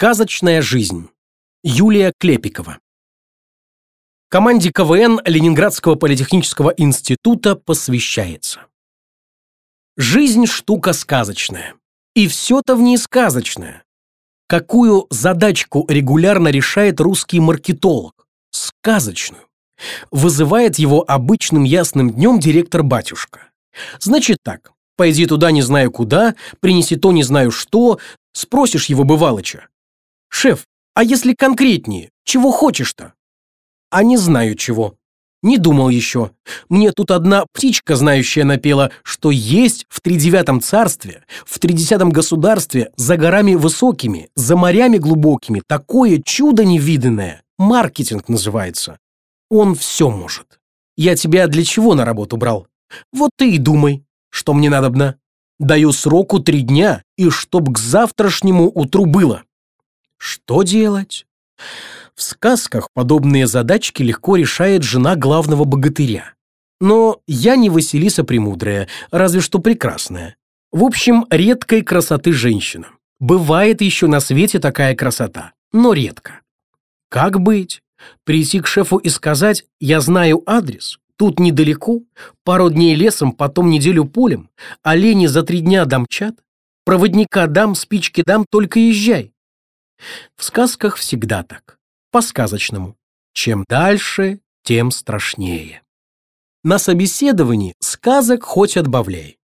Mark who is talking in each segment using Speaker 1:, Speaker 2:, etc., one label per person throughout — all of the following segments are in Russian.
Speaker 1: Сказочная жизнь. Юлия Клепикова. Команде КВН Ленинградского политехнического института посвящается. Жизнь штука сказочная. И все-то в ней сказочное. Какую задачку регулярно решает русский маркетолог? Сказочную. Вызывает его обычным ясным днем директор батюшка. Значит так, пойди туда не знаю куда, принеси то не знаю что, спросишь его бывалыча. «Шеф, а если конкретнее, чего хочешь-то?» «А не знаю чего. Не думал еще. Мне тут одна птичка, знающая, напела, что есть в тридевятом царстве, в тридесятом государстве, за горами высокими, за морями глубокими, такое чудо невиданное. Маркетинг называется. Он все может. Я тебя для чего на работу брал? Вот ты и думай, что мне надобно. Даю сроку три дня, и чтоб к завтрашнему утру было. Что делать? В сказках подобные задачки легко решает жена главного богатыря. Но я не Василиса Премудрая, разве что прекрасная. В общем, редкой красоты женщина. Бывает еще на свете такая красота, но редко. Как быть? Прийти к шефу и сказать «я знаю адрес», Тут недалеко, пару дней лесом, потом неделю полем, олени за три дня домчат, проводника дам, спички дам, только езжай. В сказках всегда так, по-сказочному. Чем дальше, тем страшнее. На собеседовании сказок хоть отбавляй.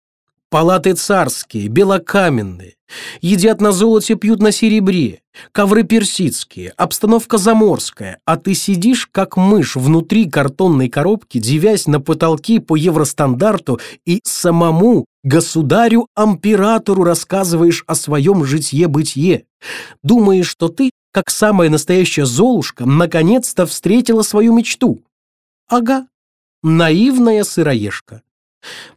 Speaker 1: Палаты царские, белокаменные, едят на золоте, пьют на серебре, ковры персидские, обстановка заморская, а ты сидишь, как мышь, внутри картонной коробки, девясь на потолки по евростандарту и самому государю-амператору рассказываешь о своем житье-бытие. Думаешь, что ты, как самая настоящая Золушка, наконец-то встретила свою мечту. Ага, наивная сыроежка.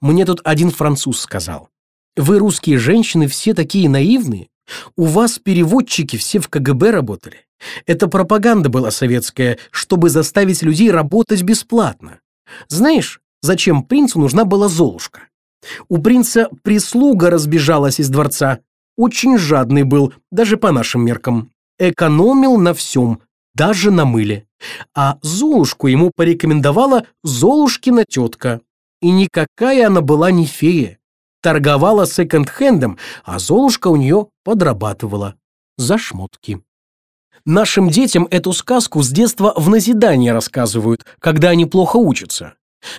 Speaker 1: Мне тут один француз сказал. Вы, русские женщины, все такие наивные. У вас переводчики все в КГБ работали. Это пропаганда была советская, чтобы заставить людей работать бесплатно. Знаешь, зачем принцу нужна была Золушка? У принца прислуга разбежалась из дворца. Очень жадный был, даже по нашим меркам. Экономил на всем, даже на мыле. А Золушку ему порекомендовала Золушкина тетка. И никакая она была не фея. Торговала секонд-хендом, а Золушка у нее подрабатывала. За шмотки. Нашим детям эту сказку с детства в назидание рассказывают, когда они плохо учатся.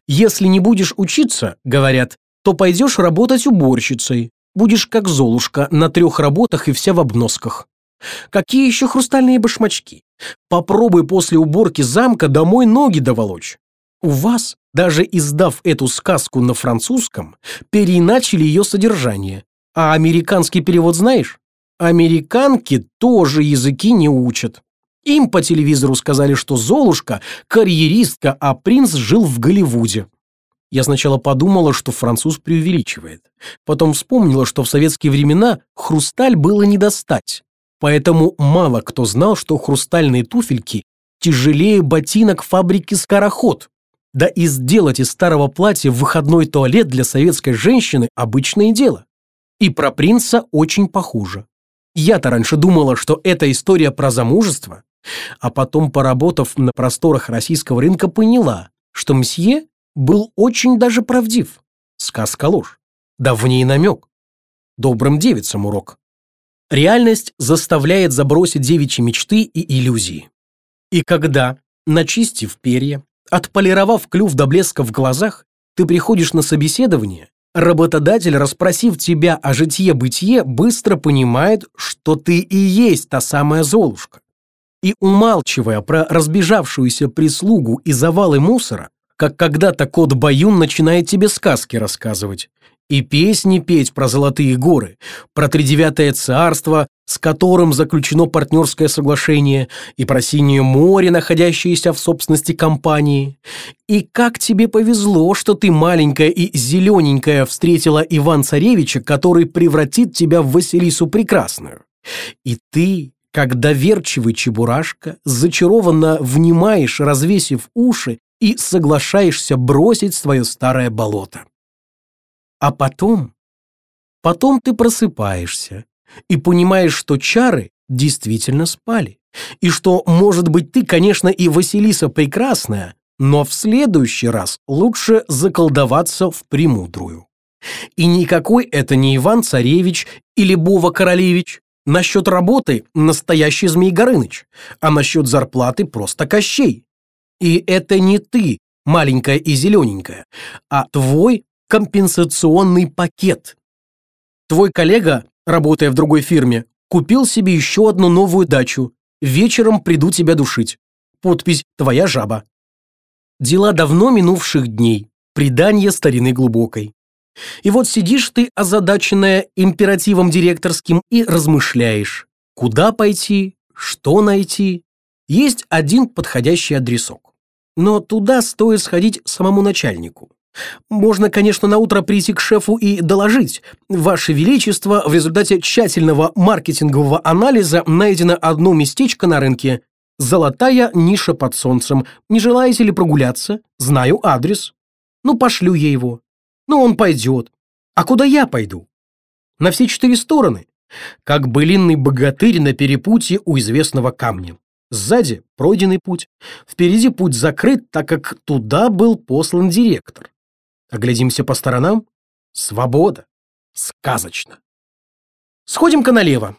Speaker 1: Если не будешь учиться, говорят, то пойдешь работать уборщицей. Будешь как Золушка, на трех работах и вся в обносках. Какие еще хрустальные башмачки? Попробуй после уборки замка домой ноги доволочь. У вас, даже издав эту сказку на французском, переиначили ее содержание. А американский перевод знаешь? Американки тоже языки не учат. Им по телевизору сказали, что Золушка – карьеристка, а принц жил в Голливуде. Я сначала подумала, что француз преувеличивает. Потом вспомнила, что в советские времена хрусталь было не достать. Поэтому мало кто знал, что хрустальные туфельки тяжелее ботинок фабрики «Скороход». Да и сделать из старого платья выходной туалет для советской женщины – обычное дело. И про принца очень похоже. Я-то раньше думала, что это история про замужество, а потом, поработав на просторах российского рынка, поняла, что мсье был очень даже правдив. Сказка ложь. Да в ней намек. Добрым девицам урок. Реальность заставляет забросить девичьи мечты и иллюзии. И когда, начистив перья, Отполировав клюв до блеска в глазах, ты приходишь на собеседование, работодатель, расспросив тебя о житье-бытие, быстро понимает, что ты и есть та самая Золушка. И умалчивая про разбежавшуюся прислугу и завалы мусора, как когда-то кот Баюн начинает тебе сказки рассказывать, и песни петь про золотые горы, про тридевятое царство, с которым заключено партнерское соглашение, и про синее море, находящееся в собственности компании. И как тебе повезло, что ты маленькая и зелененькая встретила Иван-Царевича, который превратит тебя в Василису Прекрасную. И ты, как доверчивый чебурашка, зачарованно внимаешь, развесив уши, и соглашаешься бросить свое старое болото. А потом, потом ты просыпаешься и понимаешь, что чары действительно спали. И что, может быть, ты, конечно, и Василиса прекрасная, но в следующий раз лучше заколдоваться в премудрую. И никакой это не Иван-Царевич или Бова-Королевич. Насчет работы – настоящий Змей Горыныч, а насчет зарплаты – просто Кощей. И это не ты, маленькая и зелененькая, а твой компенсационный пакет. Твой коллега, работая в другой фирме, купил себе еще одну новую дачу. Вечером приду тебя душить. Подпись «Твоя жаба». Дела давно минувших дней, предание старины глубокой. И вот сидишь ты, озадаченная императивом директорским, и размышляешь, куда пойти, что найти. Есть один подходящий адресок. Но туда стоит сходить самому начальнику. Можно, конечно, на утро прийти к шефу и доложить. Ваше Величество, в результате тщательного маркетингового анализа найдено одно местечко на рынке. Золотая ниша под солнцем. Не желаете ли прогуляться? Знаю адрес. Ну, пошлю я его. Ну, он пойдет. А куда я пойду? На все четыре стороны. Как былинный богатырь на перепутье у известного камня. Сзади пройденный путь. Впереди путь закрыт, так как туда был послан директор. Оглядимся по сторонам. Свобода. Сказочно. Сходим-ка налево.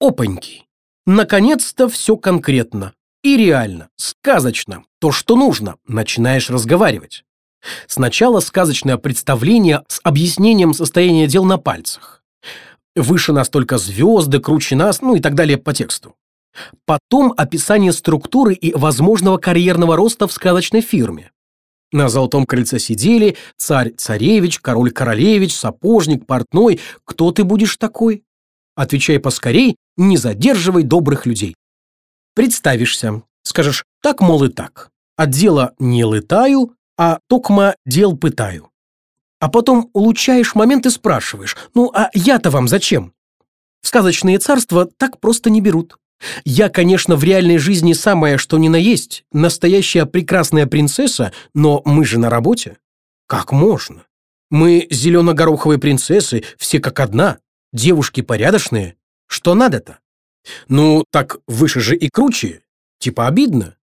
Speaker 1: Опаньки. Наконец-то все конкретно. И реально, сказочно, то, что нужно, начинаешь разговаривать. Сначала сказочное представление с объяснением состояния дел на пальцах. Выше нас только звезды, круче нас, ну и так далее по тексту. Потом описание структуры и возможного карьерного роста в сказочной фирме. На золотом крыльце сидели царь-царевич, король-королевич, сапожник, портной. Кто ты будешь такой? Отвечай поскорей, не задерживай добрых людей. Представишься, скажешь так, мол, и так. От дела не летаю, а токма дел пытаю. А потом улучшаешь момент и спрашиваешь, ну а я-то вам зачем? В сказочные царства так просто не берут. Я, конечно, в реальной жизни самая что ни на есть, настоящая прекрасная принцесса, но мы же на работе. Как можно? Мы зелено-гороховые принцессы, все как одна, девушки порядочные. Что надо-то? Ну, так выше же и круче. Типа обидно.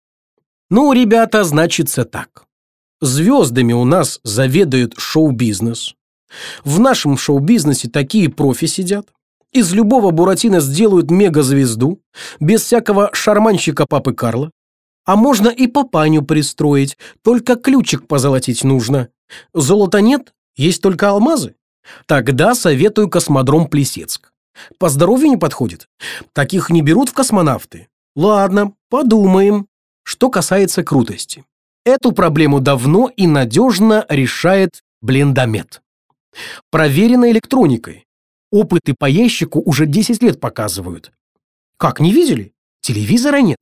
Speaker 1: Ну, ребята, значится так. Звездами у нас заведует шоу-бизнес. В нашем шоу-бизнесе такие профи сидят, из любого Буратино сделают мегазвезду, без всякого шарманщика папы Карла. А можно и папаню пристроить, только ключик позолотить нужно. Золота нет, есть только алмазы. Тогда советую космодром Плесецк. По здоровью не подходит. Таких не берут в космонавты. Ладно, подумаем. Что касается крутости. Эту проблему давно и надежно решает блендомет. Проверено электроникой. Опыты по ящику уже 10 лет показывают. Как, не видели? Телевизора нет.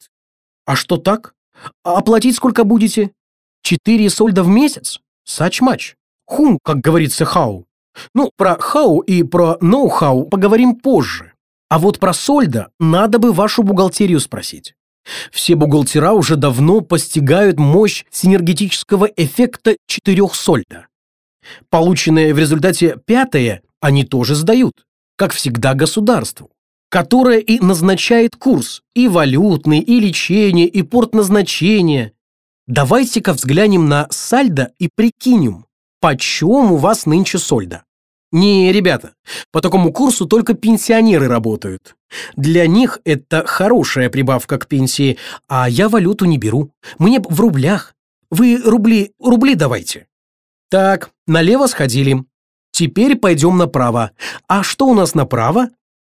Speaker 1: А что так? А оплатить сколько будете? Четыре сольда в месяц? Сач-мач. Хум, как говорится, хау. Ну, про хау и про ноу-хау поговорим позже. А вот про сольда надо бы вашу бухгалтерию спросить. Все бухгалтера уже давно постигают мощь синергетического эффекта четырех сольда. Полученное в результате пятое они тоже сдают, как всегда государству, которое и назначает курс, и валютный, и лечение, и порт назначения. Давайте-ка взглянем на сальдо и прикинем, почем у вас нынче сольдо. Не, ребята, по такому курсу только пенсионеры работают. Для них это хорошая прибавка к пенсии, а я валюту не беру. Мне в рублях. Вы рубли, рубли давайте. Так, налево сходили. Теперь пойдем направо. А что у нас направо?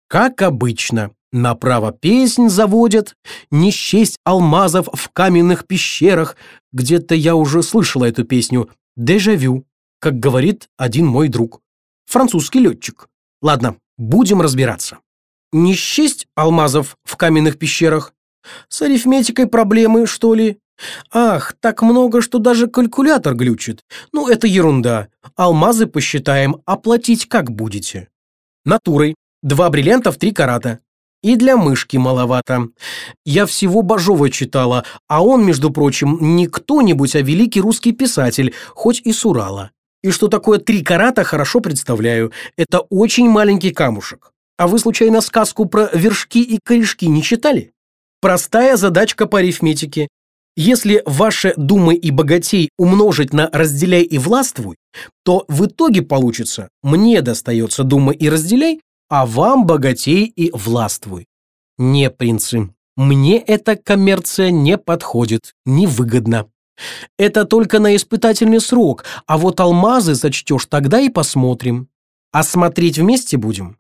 Speaker 1: Как обычно. Направо песнь заводят, не счесть алмазов в каменных пещерах. Где-то я уже слышала эту песню. Дежавю, как говорит один мой друг. Французский летчик. Ладно, будем разбираться. Не счесть алмазов в каменных пещерах? С арифметикой проблемы, что ли? Ах, так много, что даже калькулятор глючит. Ну, это ерунда. Алмазы посчитаем, оплатить как будете. Натурой. Два бриллианта в три карата. И для мышки маловато. Я всего Бажова читала, а он, между прочим, не кто-нибудь, а великий русский писатель, хоть и с Урала. И что такое три карата, хорошо представляю. Это очень маленький камушек. А вы, случайно, сказку про вершки и корешки не читали? Простая задачка по арифметике. Если ваши думы и богатей умножить на разделяй и властвуй, то в итоге получится мне достается думы и разделяй, а вам богатей и властвуй. Не, принцы, мне эта коммерция не подходит, невыгодно. Это только на испытательный срок, а вот алмазы зачтешь, тогда и посмотрим. А смотреть вместе будем?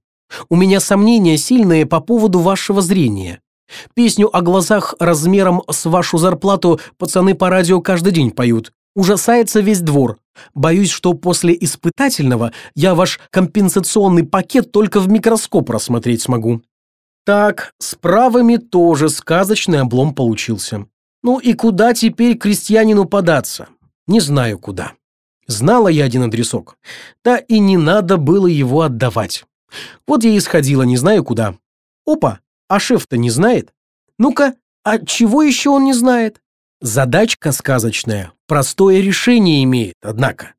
Speaker 1: У меня сомнения сильные по поводу вашего зрения. Песню о глазах размером с вашу зарплату пацаны по радио каждый день поют. Ужасается весь двор. Боюсь, что после испытательного я ваш компенсационный пакет только в микроскоп рассмотреть смогу. Так, с правами тоже сказочный облом получился. Ну и куда теперь крестьянину податься? Не знаю куда. Знала я один адресок. Да и не надо было его отдавать. Вот я и сходила, не знаю куда. Опа, а шеф-то не знает? Ну-ка, а чего еще он не знает? Задачка сказочная, простое решение имеет, однако.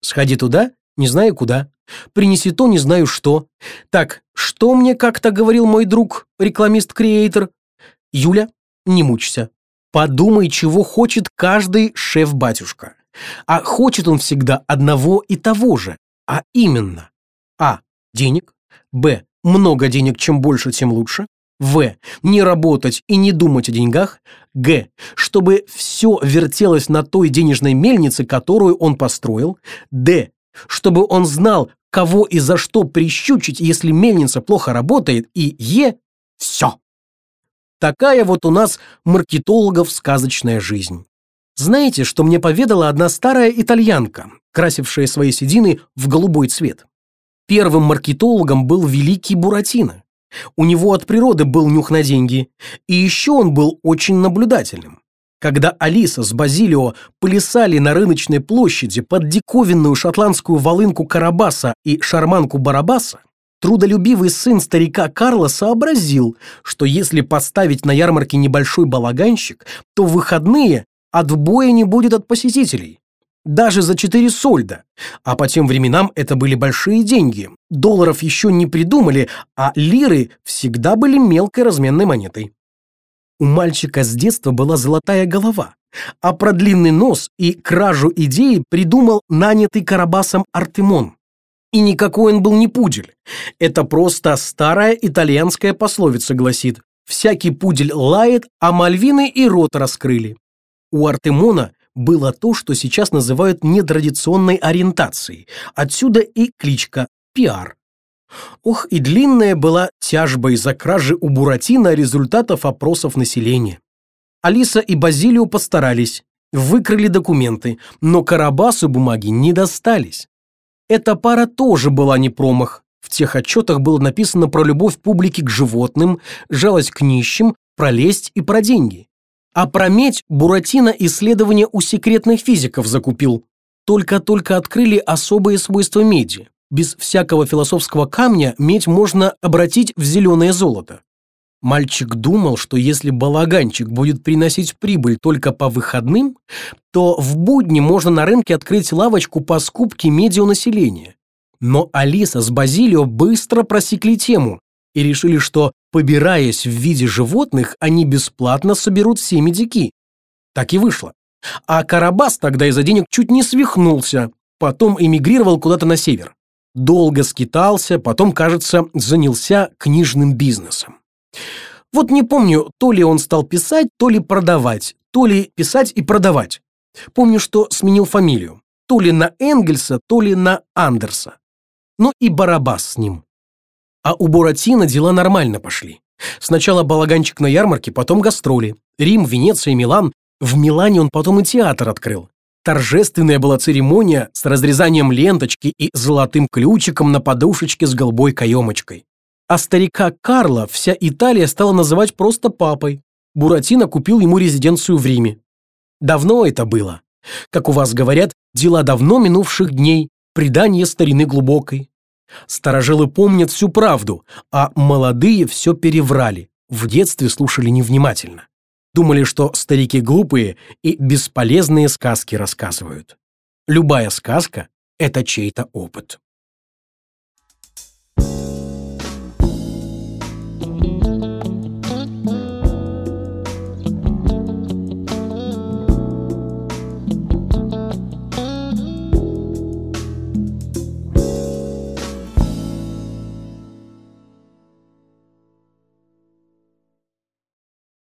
Speaker 1: Сходи туда, не знаю куда. Принеси то, не знаю что. Так, что мне как-то говорил мой друг, рекламист-креатор? Юля, не мучься. Подумай, чего хочет каждый шеф-батюшка. А хочет он всегда одного и того же, а именно А. Денег. Б. Много денег, чем больше, тем лучше. В. Не работать и не думать о деньгах. Г. Чтобы все вертелось на той денежной мельнице, которую он построил. Д. Чтобы он знал, кого и за что прищучить, если мельница плохо работает. И Е. Все. Такая вот у нас маркетологов сказочная жизнь. Знаете, что мне поведала одна старая итальянка, красившая свои седины в голубой цвет? Первым маркетологом был великий Буратино. У него от природы был нюх на деньги, и еще он был очень наблюдательным. Когда Алиса с Базилио плясали на рыночной площади под диковинную шотландскую волынку Карабаса и шарманку Барабаса, трудолюбивый сын старика Карла сообразил, что если поставить на ярмарке небольшой балаганщик, то в выходные отбоя не будет от посетителей даже за 4 сольда. А по тем временам это были большие деньги. Долларов еще не придумали, а лиры всегда были мелкой разменной монетой. У мальчика с детства была золотая голова, а про длинный нос и кражу идеи придумал нанятый Карабасом Артемон. И никакой он был не пудель. Это просто старая итальянская пословица гласит «Всякий пудель лает, а мальвины и рот раскрыли». У Артемона было то, что сейчас называют нетрадиционной ориентацией. Отсюда и кличка «Пиар». Ох, и длинная была тяжба из-за кражи у Буратино результатов опросов населения. Алиса и Базилио постарались, выкрали документы, но Карабасу бумаги не достались. Эта пара тоже была не промах. В тех отчетах было написано про любовь публики к животным, жалость к нищим, про лесть и про деньги. А про медь Буратино исследования у секретных физиков закупил. Только-только открыли особые свойства меди. Без всякого философского камня медь можно обратить в зеленое золото. Мальчик думал, что если балаганчик будет приносить прибыль только по выходным, то в будни можно на рынке открыть лавочку по скупке меди у населения. Но Алиса с Базилио быстро просекли тему и решили, что, побираясь в виде животных, они бесплатно соберут все медики. Так и вышло. А Карабас тогда из-за денег чуть не свихнулся, потом эмигрировал куда-то на север. Долго скитался, потом, кажется, занялся книжным бизнесом. Вот не помню, то ли он стал писать, то ли продавать, то ли писать и продавать. Помню, что сменил фамилию. То ли на Энгельса, то ли на Андерса. Ну и Барабас с ним. А у Буратино дела нормально пошли. Сначала балаганчик на ярмарке, потом гастроли. Рим, Венеция, Милан. В Милане он потом и театр открыл. Торжественная была церемония с разрезанием ленточки и золотым ключиком на подушечке с голубой каемочкой. А старика Карла вся Италия стала называть просто папой. Буратино купил ему резиденцию в Риме. Давно это было. Как у вас говорят, дела давно минувших дней, предание старины глубокой. Старожилы помнят всю правду, а молодые все переврали, в детстве слушали невнимательно. Думали, что старики глупые и бесполезные сказки рассказывают. Любая сказка – это чей-то опыт.